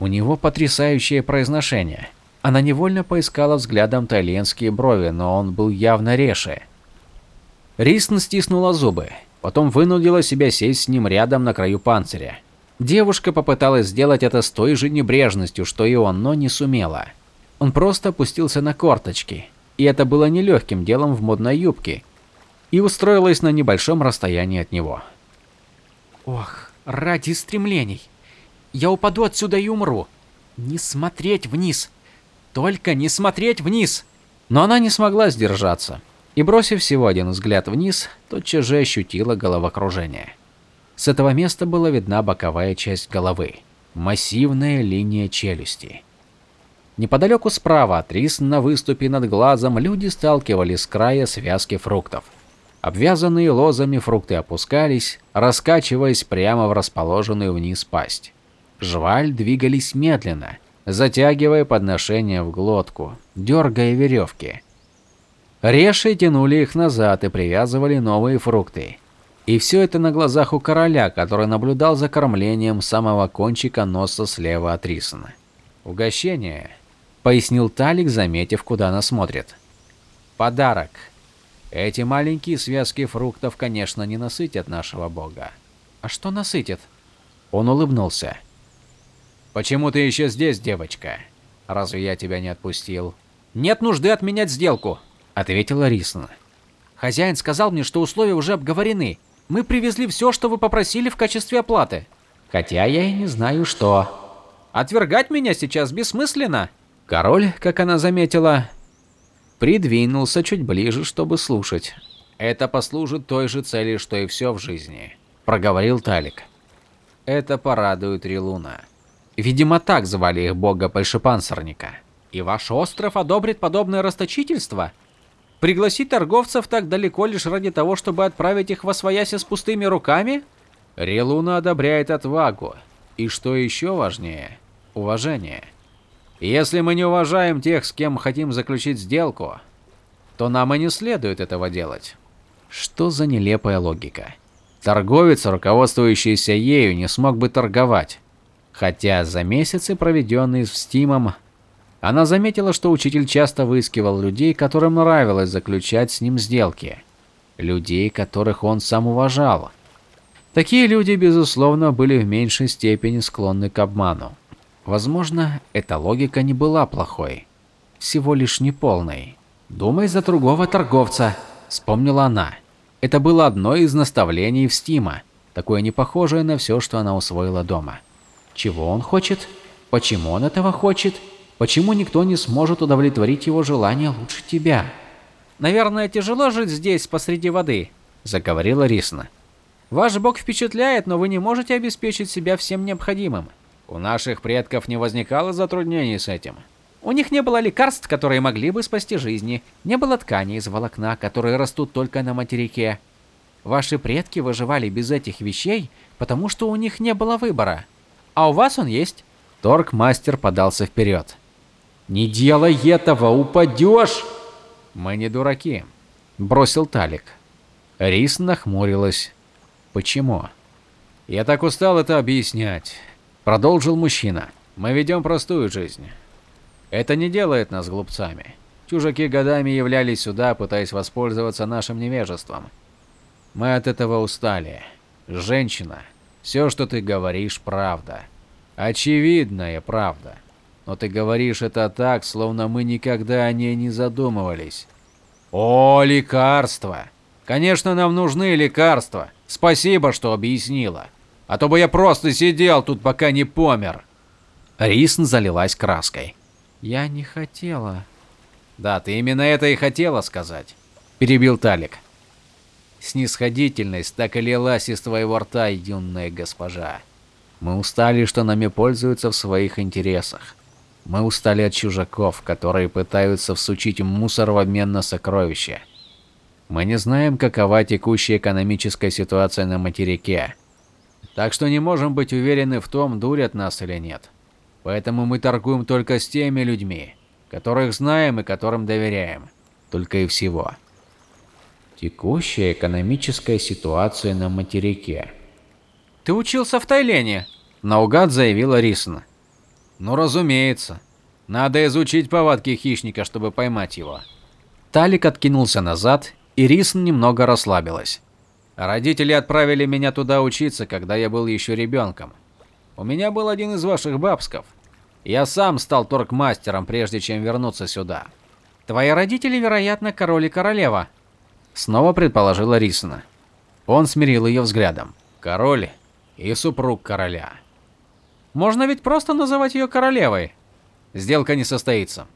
У него потрясающее произношение. Она невольно поискала взглядом тайленские брови, но он был явно реше. Рисн стиснула зубы, потом вынудила себя сесть с ним рядом на краю панциря. Девушка попыталась сделать это с той же небрежностью, что и он, но не сумела. Он просто опустился на корточки, и это было нелегким делом в модной юбке, и устроилась на небольшом расстоянии от него. Ох, ради стремлений. Я упаду отсюда и умру. Не смотреть вниз. Только не смотреть вниз. Но она не смогла сдержаться. И бросив всего один взгляд вниз, тотчас же ощутила головокружение. С этого места была видна боковая часть головы. Массивная линия челюсти. Неподалеку справа от рис на выступе над глазом люди сталкивались с края связки фруктов. Обвязанные лозами фрукты опускались, раскачиваясь прямо в расположенную вниз пасть. Жваль двигались медленно, затягивая подношение в глотку, дергая веревки. Реши тянули их назад и привязывали новые фрукты. И все это на глазах у короля, который наблюдал за кормлением самого кончика носа слева от Рисона. «Угощение», — пояснил Талик, заметив, куда она смотрит. «Подарок». Эти маленькие связки фруктов, конечно, не насытят нашего бога. А что насытит? Он улыбнулся. Почему ты еще здесь, девочка? Разве я тебя не отпустил? Нет нужды отменять сделку, ответила Рисна. Хозяин сказал мне, что условия уже обговорены. Мы привезли все, что вы попросили в качестве оплаты. Хотя я и не знаю, что. Отвергать меня сейчас бессмысленно. Король, как она заметила, придвинулся чуть ближе, чтобы слушать. «Это послужит той же цели, что и все в жизни», – проговорил Талик. «Это порадует Рилуна». Видимо, так звали их бога Пальшипансорника. «И ваш остров одобрит подобное расточительство? Пригласить торговцев так далеко лишь ради того, чтобы отправить их во свояси с пустыми руками?» Рилуна одобряет отвагу. И что еще важнее – уважение. Если мы не уважаем тех, с кем хотим заключить сделку, то нам и не следует этого делать. Что за нелепая логика? Торговец, руководствующийся ею, не смог бы торговать. Хотя за месяцы, проведенные с Стимом, Она заметила, что учитель часто выискивал людей, которым нравилось заключать с ним сделки. Людей, которых он сам уважал. Такие люди, безусловно, были в меньшей степени склонны к обману. Возможно, эта логика не была плохой, всего лишь неполной. «Думай за другого торговца», — вспомнила она. Это было одно из наставлений в Стима, такое не похожее на все, что она усвоила дома. Чего он хочет? Почему он этого хочет? Почему никто не сможет удовлетворить его желание лучше тебя? «Наверное, тяжело жить здесь, посреди воды», — заговорила Рисна. «Ваш бог впечатляет, но вы не можете обеспечить себя всем необходимым. У наших предков не возникало затруднений с этим. У них не было лекарств, которые могли бы спасти жизни, не было тканей из волокна, которые растут только на материке. Ваши предки выживали без этих вещей, потому что у них не было выбора. А у вас он есть. Торг-мастер подался вперед. «Не делай этого, упадешь!» «Мы не дураки», – бросил Талик. Рис нахмурилась. «Почему?» «Я так устал это объяснять», – продолжил мужчина. «Мы ведем простую жизнь. Это не делает нас глупцами. Чужаки годами являлись сюда, пытаясь воспользоваться нашим невежеством. Мы от этого устали. Женщина, все, что ты говоришь, правда. Очевидная правда. Но ты говоришь это так, словно мы никогда о ней не задумывались. О, лекарства! Конечно, нам нужны лекарства. Спасибо, что объяснила. А то бы я просто сидел тут, пока не помер. Рисн залилась краской. Я не хотела. Да, ты именно это и хотела сказать, перебил Талик. Снисходительность так и лилась из твоего рта, юная госпожа. Мы устали, что нами пользуются в своих интересах. Мы устали от чужаков, которые пытаются всучить мусор в обмен на сокровища. Мы не знаем, какова текущая экономическая ситуация на материке. Так что не можем быть уверены в том, дурят нас или нет. Поэтому мы торгуем только с теми людьми, которых знаем и которым доверяем. Только и всего. Текущая экономическая ситуация на материке. Ты учился в Тайлене? Наугад заявила Рисна. Ну разумеется. Надо изучить повадки хищника, чтобы поймать его. Талик откинулся назад, и Рисн немного расслабилась. Родители отправили меня туда учиться, когда я был еще ребенком. У меня был один из ваших бабсков. Я сам стал торгмастером, прежде чем вернуться сюда. Твои родители, вероятно, король и королева. Снова предположила Рисна. Он смирил ее взглядом. Король и супруг короля. Можно ведь просто называть ее королевой. Сделка не состоится,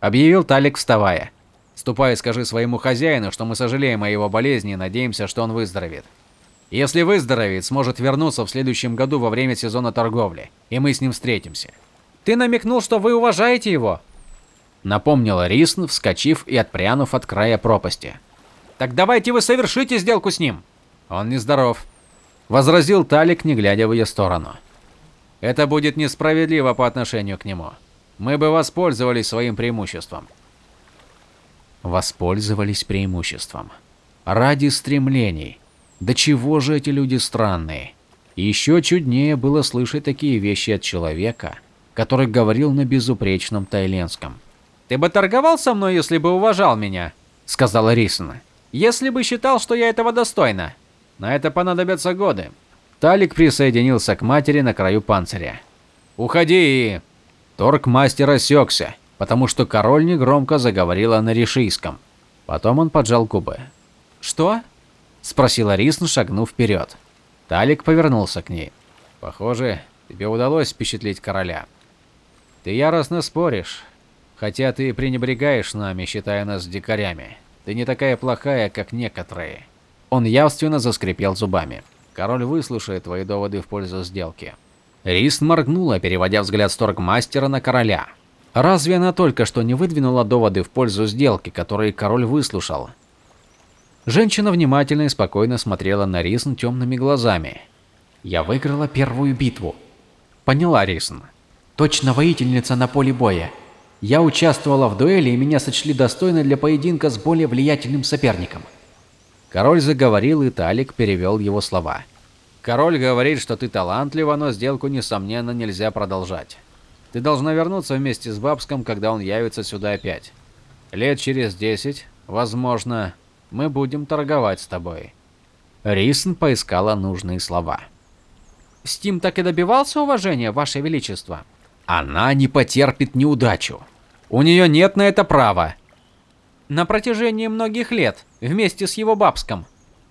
объявил Талик, вставая. Ступай и скажи своему хозяину, что мы сожалеем о его болезни и надеемся, что он выздоровеет. Если выздоровеет, сможет вернуться в следующем году во время сезона торговли, и мы с ним встретимся. Ты намекнул, что вы уважаете его, напомнила Рисн, вскочив и отпрянув от края пропасти. Так давайте вы совершите сделку с ним. Он нездоров, возразил Талик, не глядя в ее сторону. Это будет несправедливо по отношению к нему. Мы бы воспользовались своим преимуществом. Воспользовались преимуществом. Ради стремлений. Да чего же эти люди странные? Еще чуднее было слышать такие вещи от человека, который говорил на безупречном тайленском. «Ты бы торговал со мной, если бы уважал меня», — сказала Рисона. «Если бы считал, что я этого достойна. На это понадобятся годы». Талик присоединился к матери на краю панциря. «Уходи!» Торг-мастер осекся, потому что король негромко заговорил на решийском. Потом он поджал губы. «Что?» спросила Рисн, шагнув вперед. Талик повернулся к ней. Похоже, тебе удалось впечатлить короля. Ты яростно споришь, хотя ты пренебрегаешь нами, считая нас дикарями. Ты не такая плохая, как некоторые. Он явственно заскрипел зубами. Король выслушает твои доводы в пользу сделки. Рист моргнула, переводя взгляд с торгмастера на короля. Разве она только что не выдвинула доводы в пользу сделки, которые король выслушал? Женщина внимательно и спокойно смотрела на Рисн темными глазами. «Я выиграла первую битву», — поняла Рисн. «Точно воительница на поле боя. Я участвовала в дуэли, и меня сочли достойной для поединка с более влиятельным соперником». Король заговорил, и Талик перевел его слова. «Король говорит, что ты талантлива, но сделку, несомненно, нельзя продолжать. Ты должна вернуться вместе с Бабском, когда он явится сюда опять. Лет через десять, возможно, мы будем торговать с тобой. Рисн поискала нужные слова. Стим так и добивался уважения, Ваше Величество. Она не потерпит неудачу. У нее нет на это права. На протяжении многих лет, вместе с его бабском.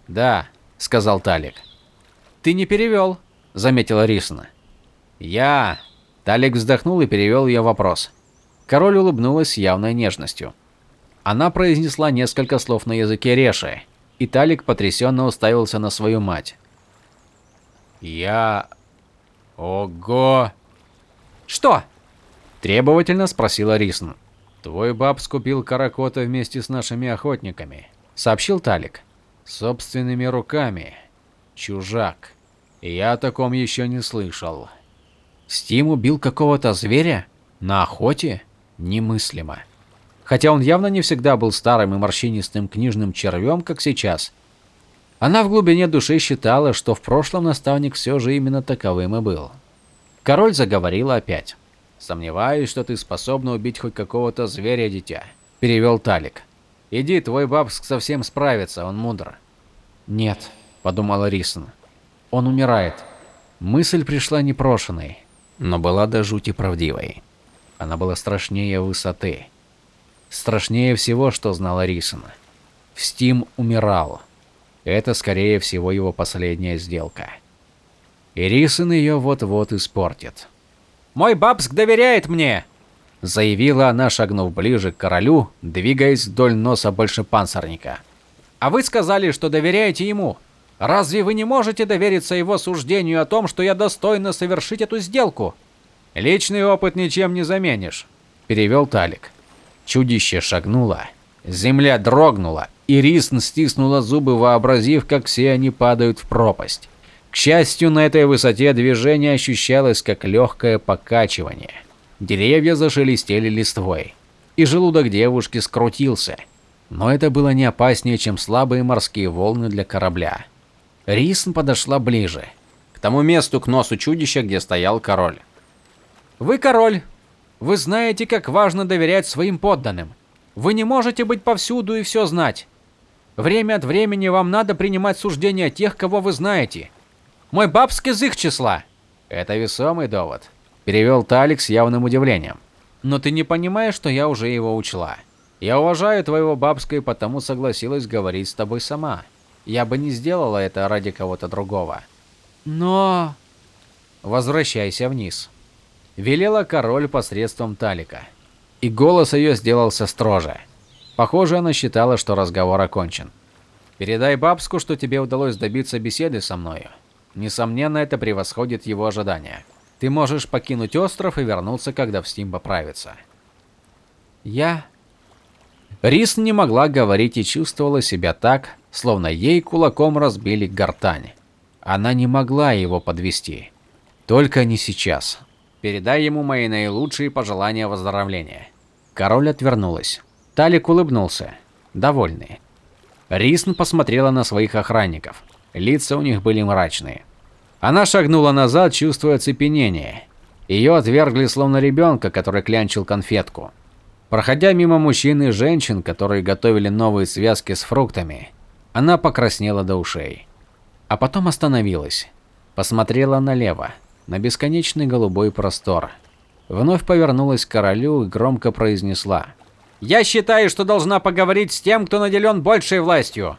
Да, сказал Талик. Ты не перевел, заметила Рисна. Я. Талик вздохнул и перевел ее вопрос. Король улыбнулась с явной нежностью. Она произнесла несколько слов на языке Реши, и Талик потрясенно уставился на свою мать. Я... Ого! Что? Требовательно спросила Рисн. Твой баб скупил каракота вместе с нашими охотниками, сообщил Талик. Собственными руками. Чужак. Я о таком еще не слышал. Стим убил какого-то зверя? На охоте? Немыслимо. Хотя он явно не всегда был старым и морщинистым книжным червем, как сейчас. Она в глубине души считала, что в прошлом наставник все же именно таковым и был. Король заговорил опять. «Сомневаюсь, что ты способна убить хоть какого-то зверя, дитя», – перевел Талик. «Иди, твой бабск совсем справится, он мудр». «Нет», – подумала Рисон. «Он умирает». Мысль пришла непрошенной, но была до жути правдивой. Она была страшнее высоты. Страшнее всего, что знала Рисон. Стим умирал. Это, скорее всего, его последняя сделка. И Рисон ее вот-вот испортит. «Мой бабск доверяет мне!» Заявила она, шагнув ближе к королю, двигаясь вдоль носа большепанцирника. «А вы сказали, что доверяете ему. Разве вы не можете довериться его суждению о том, что я достойна совершить эту сделку?» «Личный опыт ничем не заменишь», – перевел Талик. Чудище шагнуло, земля дрогнула, и Рисн стиснула зубы, вообразив, как все они падают в пропасть. К счастью, на этой высоте движение ощущалось как легкое покачивание. Деревья зашелестели листвой, и желудок девушки скрутился. Но это было не опаснее, чем слабые морские волны для корабля. Рисн подошла ближе, к тому месту к носу чудища, где стоял король. «Вы король. Вы знаете, как важно доверять своим подданным. Вы не можете быть повсюду и все знать. Время от времени вам надо принимать суждения тех, кого вы знаете. Мой бабский их числа. Это весомый довод, перевел Талик с явным удивлением. Но ты не понимаешь, что я уже его учла. Я уважаю твоего бабска и потому согласилась говорить с тобой сама. Я бы не сделала это ради кого-то другого. Но... Возвращайся вниз. Велела король посредством Талика. И голос ее сделался строже. Похоже, она считала, что разговор окончен. Передай бабску, что тебе удалось добиться беседы со мною. Несомненно, это превосходит его ожидания. Ты можешь покинуть остров и вернуться, когда в Стим поправится. Я... Рис не могла говорить и чувствовала себя так, словно ей кулаком разбили гортань. Она не могла его подвести. Только не сейчас. Передай ему мои наилучшие пожелания выздоровления. Король отвернулась. Талик улыбнулся, довольный. Рисн посмотрела на своих охранников. Лица у них были мрачные. Она шагнула назад, чувствуя оцепенение. Ее отвергли словно ребенка, который клянчил конфетку. Проходя мимо мужчин и женщин, которые готовили новые связки с фруктами, она покраснела до ушей. А потом остановилась. Посмотрела налево, на бесконечный голубой простор. Вновь повернулась к королю и громко произнесла. «Я считаю, что должна поговорить с тем, кто наделен большей властью!»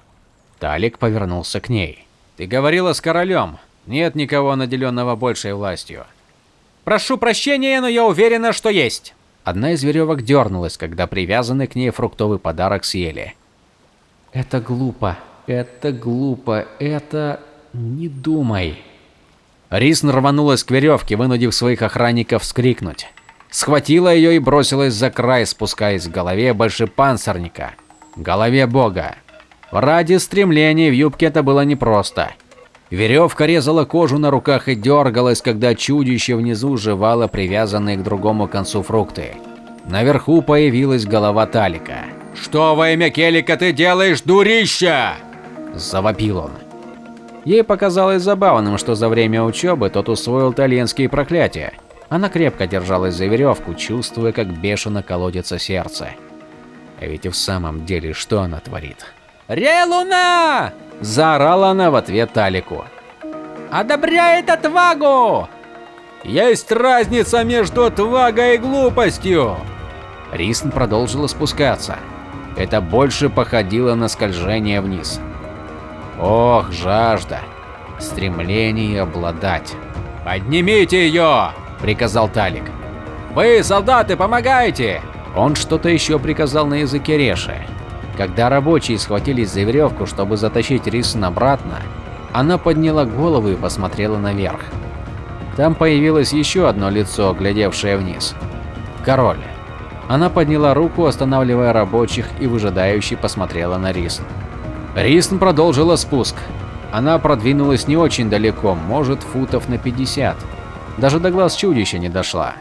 Талик повернулся к ней. Ты говорила с королем. Нет никого наделенного большей властью. Прошу прощения, но я уверена, что есть. Одна из веревок дернулась, когда привязанный к ней фруктовый подарок съели. Это глупо. Это глупо. Это... Не думай. Рисн рванулась к веревке, вынудив своих охранников вскрикнуть. Схватила ее и бросилась за край, спускаясь к голове большепанцирника. Голове бога. Ради стремления в юбке это было непросто. Веревка резала кожу на руках и дергалась, когда чудище внизу жевало привязанные к другому концу фрукты. Наверху появилась голова Талика. «Что во имя Келика ты делаешь, дурища?» – завопил он. Ей показалось забавным, что за время учебы тот усвоил итальянские проклятия Она крепко держалась за веревку, чувствуя, как бешено колотится сердце. А ведь и в самом деле, что она творит? «Релуна!» – заорала она в ответ Талику. «Одобряет отвагу!» «Есть разница между отвагой и глупостью!» Рисн продолжила спускаться. Это больше походило на скольжение вниз. Ох, жажда, стремление обладать. «Поднимите ее!» – приказал Талик. «Вы, солдаты, помогайте!» Он что-то еще приказал на языке Реши. Когда рабочие схватились за веревку, чтобы затащить Рисн обратно, она подняла голову и посмотрела наверх. Там появилось еще одно лицо, глядевшее вниз. Король. Она подняла руку, останавливая рабочих, и выжидающе посмотрела на Рисн. Рисн продолжила спуск. Она продвинулась не очень далеко, может футов на 50. Даже до глаз чудища не дошла.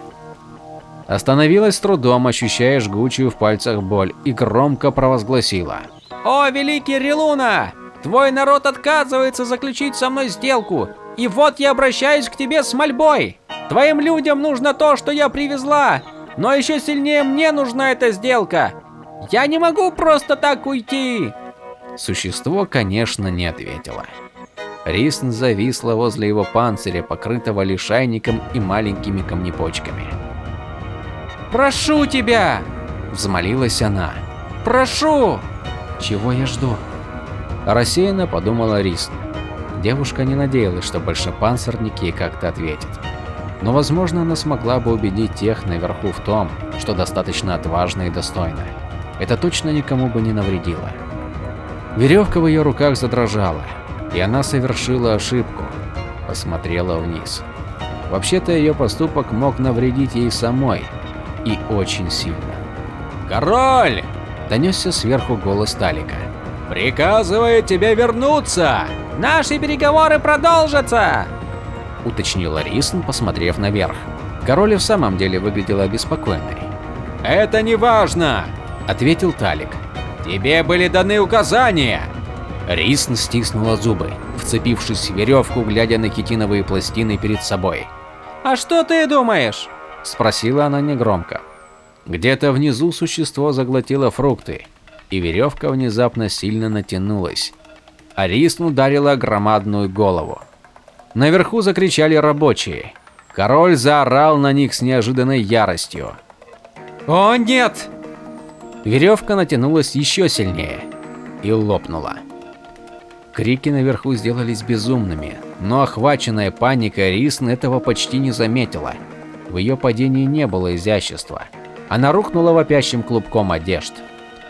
Остановилась с трудом, ощущая жгучую в пальцах боль, и громко провозгласила. «О, великий Релуна! Твой народ отказывается заключить со мной сделку, и вот я обращаюсь к тебе с мольбой. Твоим людям нужно то, что я привезла, но еще сильнее мне нужна эта сделка. Я не могу просто так уйти. Существо, конечно, не ответило. Рисн зависла возле его панциря, покрытого лишайником и маленькими камнепочками. «Прошу тебя!» – взмолилась она. «Прошу!» «Чего я жду?» Рассеянно подумала Рисн. Девушка не надеялась, что большепанцирник ей как-то ответит. Но, возможно, она смогла бы убедить тех наверху в том, что достаточно отважна и достойна. Это точно никому бы не навредило. Веревка в ее руках задрожала, и она совершила ошибку. Посмотрела вниз. Вообще-то ее поступок мог навредить ей самой, и очень сильно. «Король!» – донесся сверху голос Талика. «Приказывает тебе вернуться!» «Наши переговоры продолжатся!» – уточнила Рисн, посмотрев наверх. Король в самом деле выглядел обеспокоенной. «Это не важно!» – ответил Талик. «Тебе были даны указания!» Рисн стиснула зубы, вцепившись в веревку, глядя на хитиновые пластины перед собой. «А что ты думаешь?» – спросила она негромко. Где-то внизу существо заглотило фрукты, и веревка внезапно сильно натянулась. А Рисн ударила громадную голову. Наверху закричали рабочие. Король заорал на них с неожиданной яростью. «О нет!» Веревка натянулась еще сильнее и лопнула. Крики наверху сделались безумными, но охваченная паникой Рисн этого почти не заметила. В ее падении не было изящества. Она рухнула вопящим клубком одежд.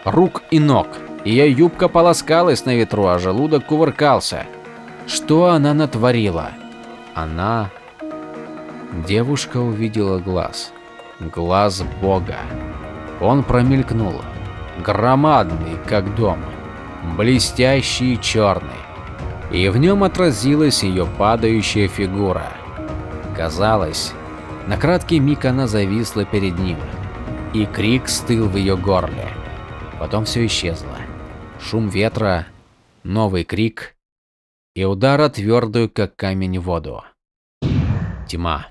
Рук и ног. Ее юбка полоскалась на ветру, а желудок кувыркался. Что она натворила? Она... Девушка увидела глаз. Глаз Бога. Он промелькнул. Громадный, как дом. Блестящий и черный. И в нем отразилась ее падающая фигура. Казалось, на краткий миг она зависла перед ним. И крик стыл в ее горле. Потом все исчезло. Шум ветра, новый крик и удар о твердую, как камень, воду. Тьма.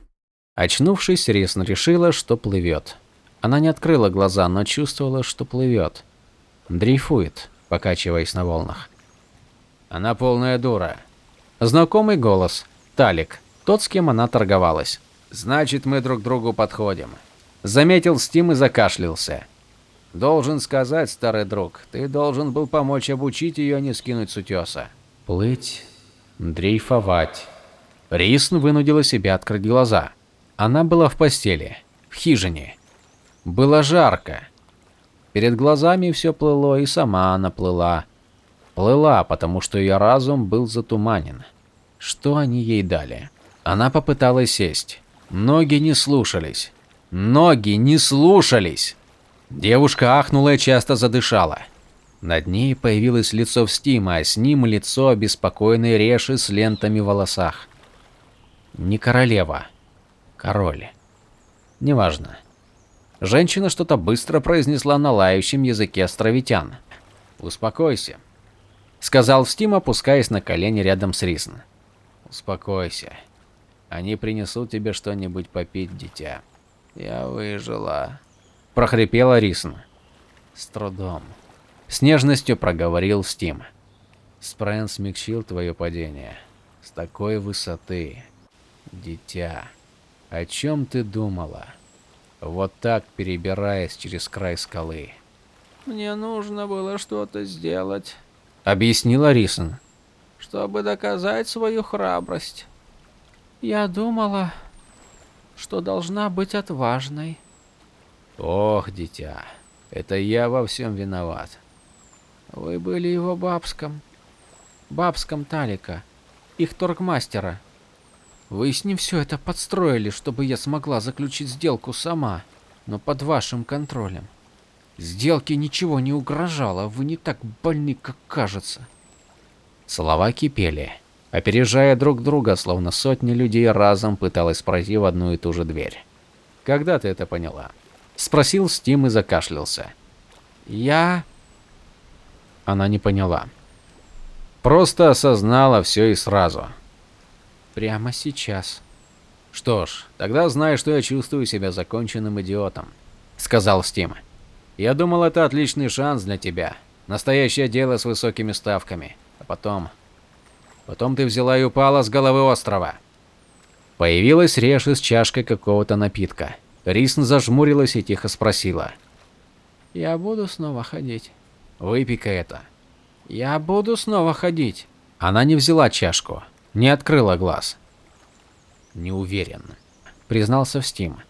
Очнувшись, Рисн решила, что плывет. Она не открыла глаза, но чувствовала, что плывет. Дрейфует, покачиваясь на волнах. Она полная дура. Знакомый голос. Талик. Тот, с кем она торговалась. Значит, мы друг другу подходим. Заметил Стим и закашлялся. Должен сказать, старый друг, ты должен был помочь обучить ее не скинуть с утеса. Плыть, дрейфовать. Рисн вынудила себя открыть глаза. Она была в постели, в хижине. Было жарко. Перед глазами все плыло, и сама она плыла. Плыла, потому что ее разум был затуманен. Что они ей дали? Она попыталась сесть. Ноги не слушались. Ноги не слушались. Девушка ахнула и часто задышала. Над ней появилось лицо Стима, а с ним лицо обеспокоенной Реши с лентами в волосах. Не королева. Король. Неважно. Женщина что-то быстро произнесла на лающем языке островитян. «Успокойся», — сказал Стим, опускаясь на колени рядом с Рисн. «Успокойся. Они принесут тебе что-нибудь попить, дитя. Я выжила. Прохрипела Рисн. С трудом. С нежностью проговорил Стим. Спрэн смягчил твое падение. С такой высоты. Дитя, о чем ты думала? Вот так перебираясь через край скалы. Мне нужно было что-то сделать, Объяснила Рисн. чтобы доказать свою храбрость. Я думала, что должна быть отважной. Ох, дитя, это я во всем виноват. Вы были его бабском. Бабском Талика, их торгмастера. Вы с ним все это подстроили, чтобы я смогла заключить сделку сама, но под вашим контролем. Сделке ничего не угрожало, вы не так больны, как кажется. Слова кипели, опережая друг друга, словно сотни людей разом пыталась пройти в одну и ту же дверь. Когда ты это поняла? Спросил Стим и закашлялся. Я... Она не поняла. Просто осознала все и сразу. Прямо сейчас. Что ж, тогда знай, что я чувствую себя законченным идиотом, сказал Стим. Я думал, это отличный шанс для тебя. Настоящее дело с высокими ставками. А потом... Потом ты взяла и упала с головы острова. Появилась Реши с чашкой какого-то напитка. Рисн зажмурилась и тихо спросила. Я буду снова ходить. Выпей-ка это. Я буду снова ходить. Она не взяла чашку, не открыла глаз. Не уверен, признался в Стим.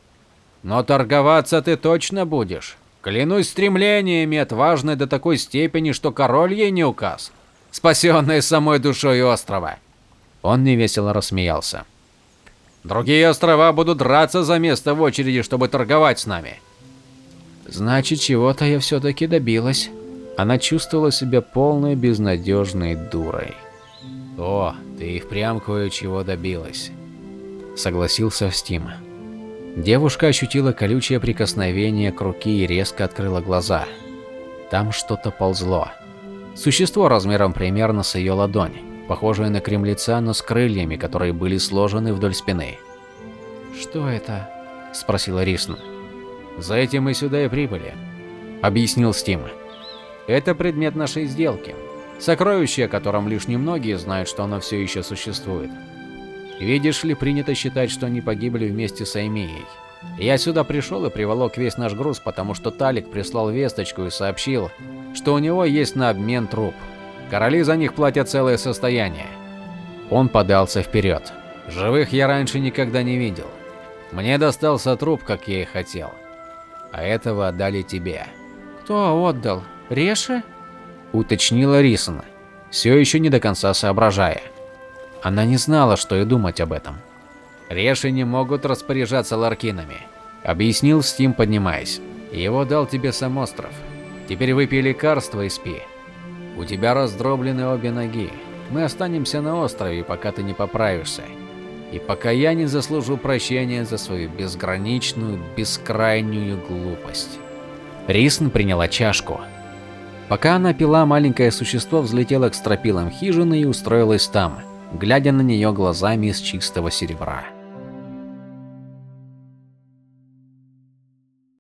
Но торговаться ты точно будешь. Клянусь стремлениями, отважной до такой степени, что король ей не указ. Спасенная самой душой острова. Он невесело рассмеялся. Другие острова будут драться за место в очереди, чтобы торговать с нами. Значит, чего-то я все-таки добилась. Она чувствовала себя полной безнадежной дурой. О, ты и впрямь кое-чего добилась. Согласился Стим. Девушка ощутила колючее прикосновение к руке и резко открыла глаза. Там что-то ползло. Существо размером примерно с ее ладонь, похожее на кремлеца, но с крыльями, которые были сложены вдоль спины. Что это? спросила Рисна. За этим мы сюда и прибыли, объяснил Стим. Это предмет нашей сделки. Сокровище, о котором лишь немногие знают, что оно все еще существует. Видишь ли, принято считать, что они погибли вместе с Аймией. Я сюда пришел и приволок весь наш груз, потому что Талик прислал весточку и сообщил, что у него есть на обмен труп. Короли за них платят целое состояние. Он подался вперед. Живых я раньше никогда не видел. Мне достался труп, как я и хотел. А этого отдали тебе. Кто отдал? Реши? Уточнила Рисона, все еще не до конца соображая. Она не знала, что и думать об этом. Реши не могут распоряжаться ларкинами, объяснил Стим, поднимаясь. Его дал тебе сам остров. Теперь выпей лекарство и спи. У тебя раздроблены обе ноги. Мы останемся на острове, пока ты не поправишься. И пока я не заслужу прощения за свою безграничную, бескрайнюю глупость. Рисн приняла чашку. Пока она пила, маленькое существо взлетело к стропилам хижины и устроилось там, глядя на нее глазами из чистого серебра.